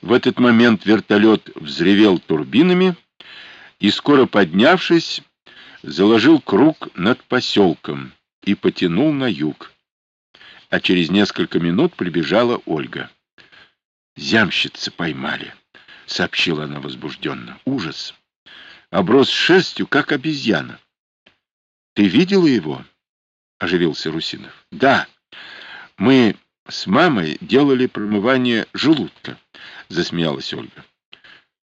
В этот момент вертолет взревел турбинами и, скоро поднявшись, заложил круг над поселком и потянул на юг. А через несколько минут прибежала Ольга. «Зямщицы поймали», — сообщила она возбужденно. «Ужас! Оброс шерстью, как обезьяна». «Ты видела его?» — оживился Русинов. «Да. Мы с мамой делали промывание желудка», — засмеялась Ольга.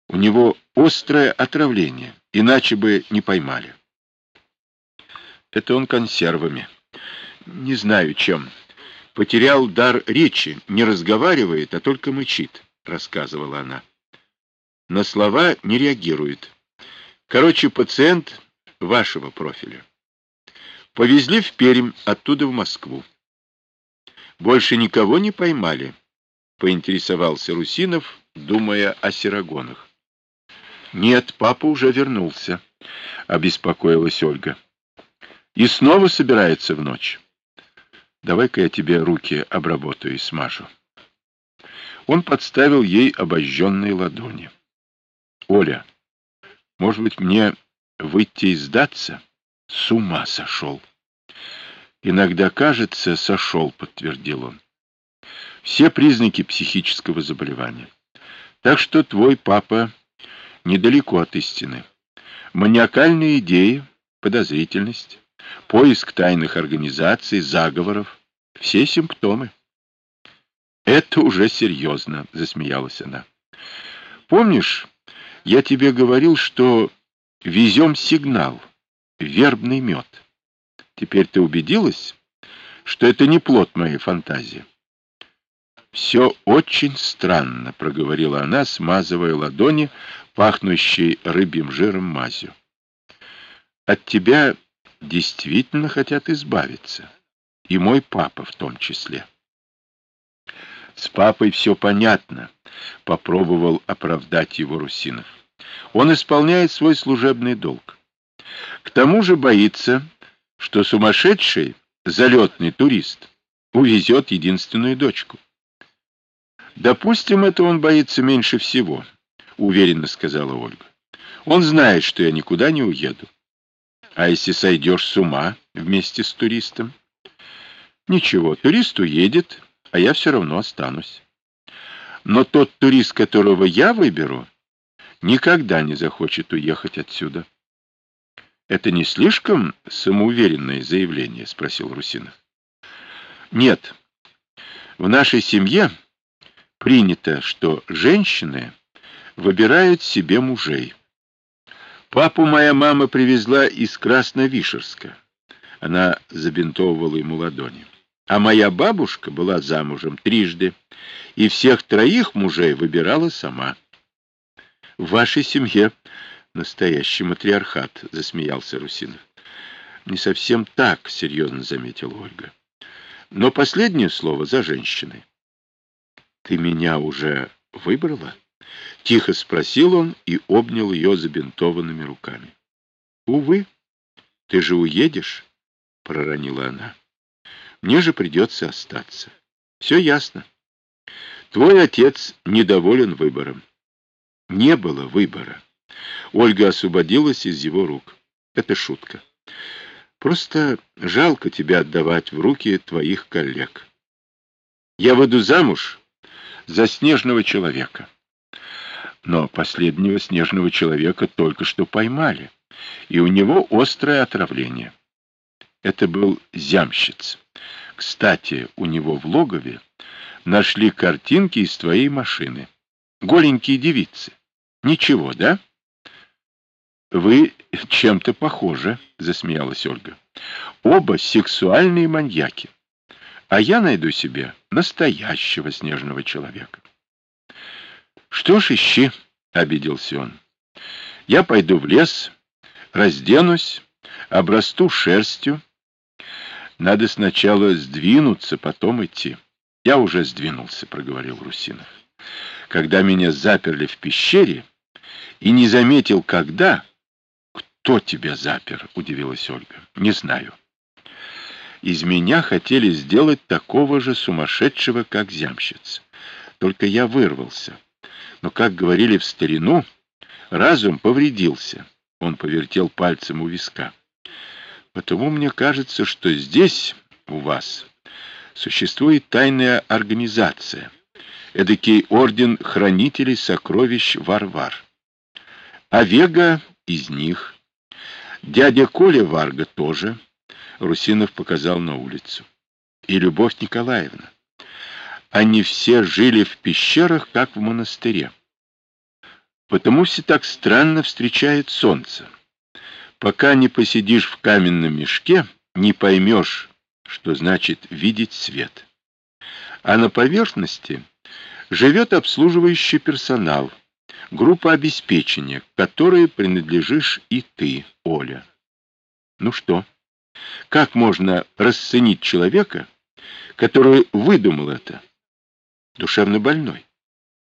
«У него острое отравление, иначе бы не поймали». Это он консервами. Не знаю чем. Потерял дар речи, не разговаривает, а только мычит, рассказывала она. На слова не реагирует. Короче, пациент вашего профиля. Повезли в Пермь, оттуда в Москву. Больше никого не поймали, поинтересовался Русинов, думая о Серогонах. Нет, папа уже вернулся, обеспокоилась Ольга. И снова собирается в ночь. Давай-ка я тебе руки обработаю и смажу. Он подставил ей обожженные ладони. Оля, может быть, мне выйти и сдаться? С ума сошел. Иногда кажется, сошел, подтвердил он. Все признаки психического заболевания. Так что твой папа недалеко от истины. Маниакальные идеи, подозрительность поиск тайных организаций, заговоров, все симптомы. Это уже серьезно, засмеялась она. Помнишь, я тебе говорил, что везем сигнал, вербный мед. Теперь ты убедилась, что это не плод моей фантазии? «Все очень странно», — проговорила она, смазывая ладони, пахнущей рыбьим жиром мазью. «От тебя действительно хотят избавиться. И мой папа в том числе. С папой все понятно, попробовал оправдать его Русинов. Он исполняет свой служебный долг. К тому же боится, что сумасшедший залетный турист увезет единственную дочку. «Допустим, это он боится меньше всего», — уверенно сказала Ольга. «Он знает, что я никуда не уеду. А если сойдешь с ума вместе с туристом? Ничего, турист уедет, а я все равно останусь. Но тот турист, которого я выберу, никогда не захочет уехать отсюда. Это не слишком самоуверенное заявление, спросил Русинов. Нет. В нашей семье принято, что женщины выбирают себе мужей. Папу моя мама привезла из Красновишерска. Она забинтовывала ему ладони. А моя бабушка была замужем трижды, и всех троих мужей выбирала сама. — В вашей семье настоящий матриархат, — засмеялся Русинов. — Не совсем так, — серьезно заметила Ольга. Но последнее слово за женщиной. — Ты меня уже выбрала? — тихо спросил он и обнял ее забинтованными руками. — Увы, ты же уедешь, — проронила она. — Мне же придется остаться. Все ясно. Твой отец недоволен выбором. Не было выбора. Ольга освободилась из его рук. Это шутка. Просто жалко тебя отдавать в руки твоих коллег. Я выйду замуж за снежного человека. Но последнего снежного человека только что поймали, и у него острое отравление. Это был зямщиц. Кстати, у него в логове нашли картинки из твоей машины. Голенькие девицы. Ничего, да? Вы чем-то похожи, засмеялась Ольга. Оба сексуальные маньяки. А я найду себе настоящего снежного человека. Что ж, ищи, — обиделся он. Я пойду в лес, разденусь, обрасту шерстью. Надо сначала сдвинуться, потом идти. Я уже сдвинулся, — проговорил Русинов. Когда меня заперли в пещере и не заметил, когда... Кто тебя запер? — удивилась Ольга. Не знаю. Из меня хотели сделать такого же сумасшедшего, как зямщица. Только я вырвался. Но, как говорили в старину, разум повредился. Он повертел пальцем у виска. Потому мне кажется, что здесь у вас существует тайная организация, эдакий орден хранителей сокровищ Варвар. А Вега из них. Дядя Коля Варга тоже. Русинов показал на улицу. И Любовь Николаевна. Они все жили в пещерах, как в монастыре. Потому все так странно встречает солнце. Пока не посидишь в каменном мешке, не поймешь, что значит видеть свет. А на поверхности живет обслуживающий персонал, группа обеспечения, которой принадлежишь и ты, Оля. Ну что, как можно расценить человека, который выдумал это? Душевно больной.